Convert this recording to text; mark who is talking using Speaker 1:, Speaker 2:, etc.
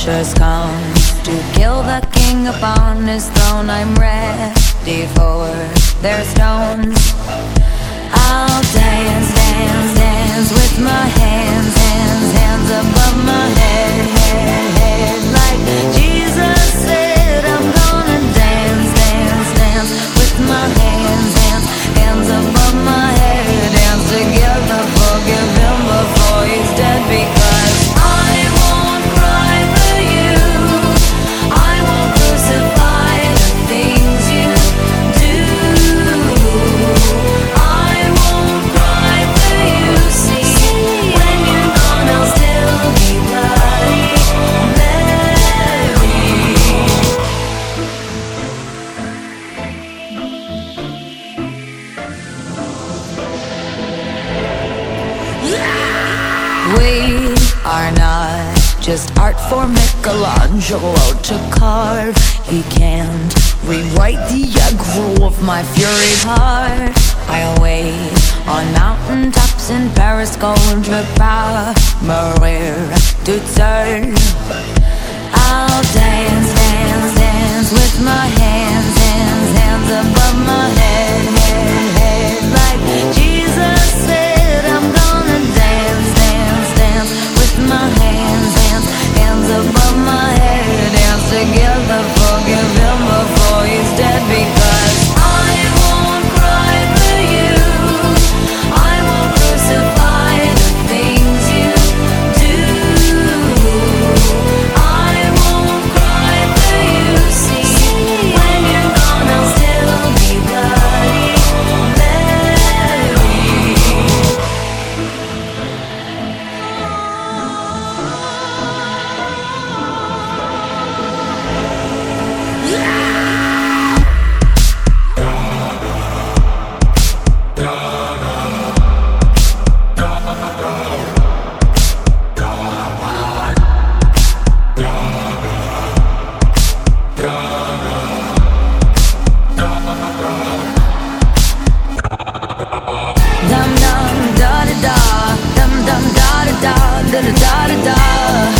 Speaker 1: punctures come to kill the king upon his throne, I'm ready for their stones. I'll We are not just art for Michelangelo to carve. He can't rewrite the aggro of my fury heart. I wait on mountain tops in Paris, going to power, Maria to turn. I'll dance, dance, dance. da da da da da.